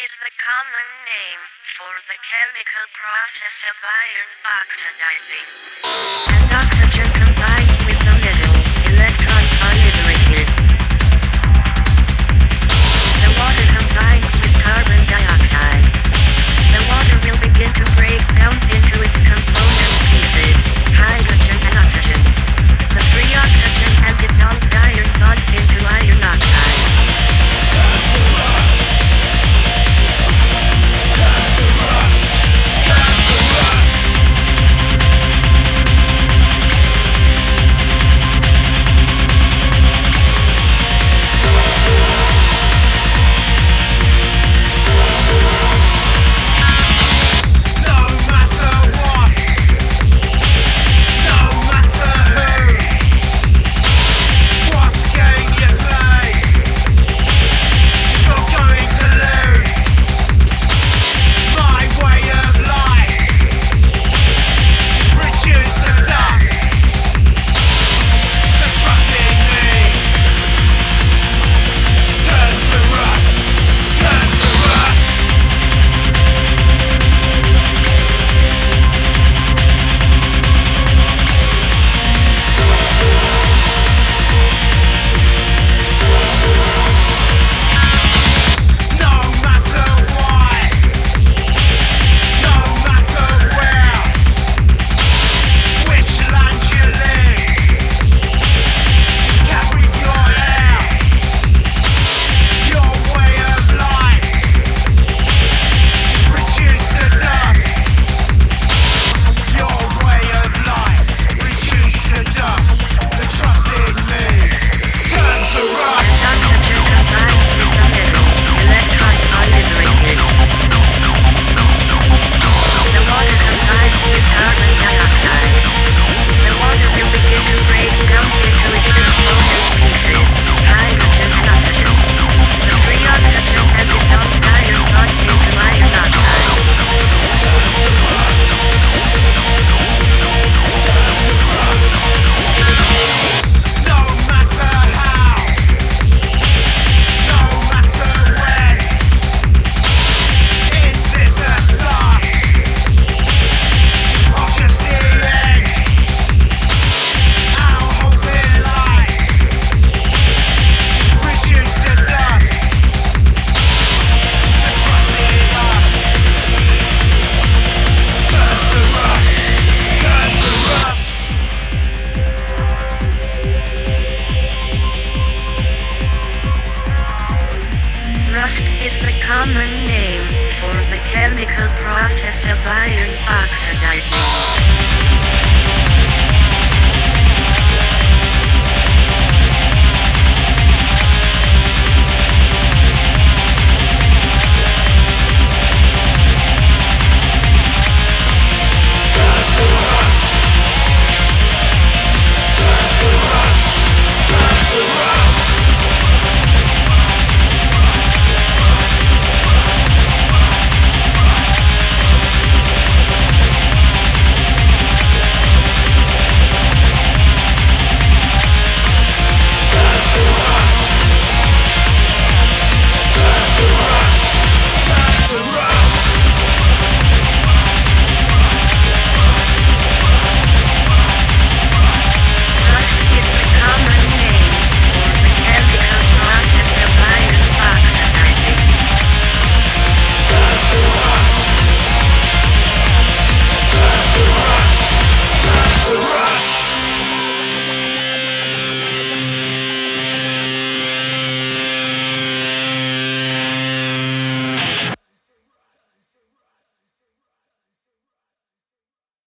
is the common name for the chemical process of iron oxidizing. Rust is the common name for the chemical process of iron oxidizing.